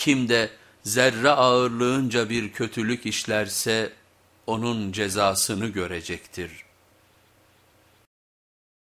Kim de zerre ağırlığınca bir kötülük işlerse onun cezasını görecektir.''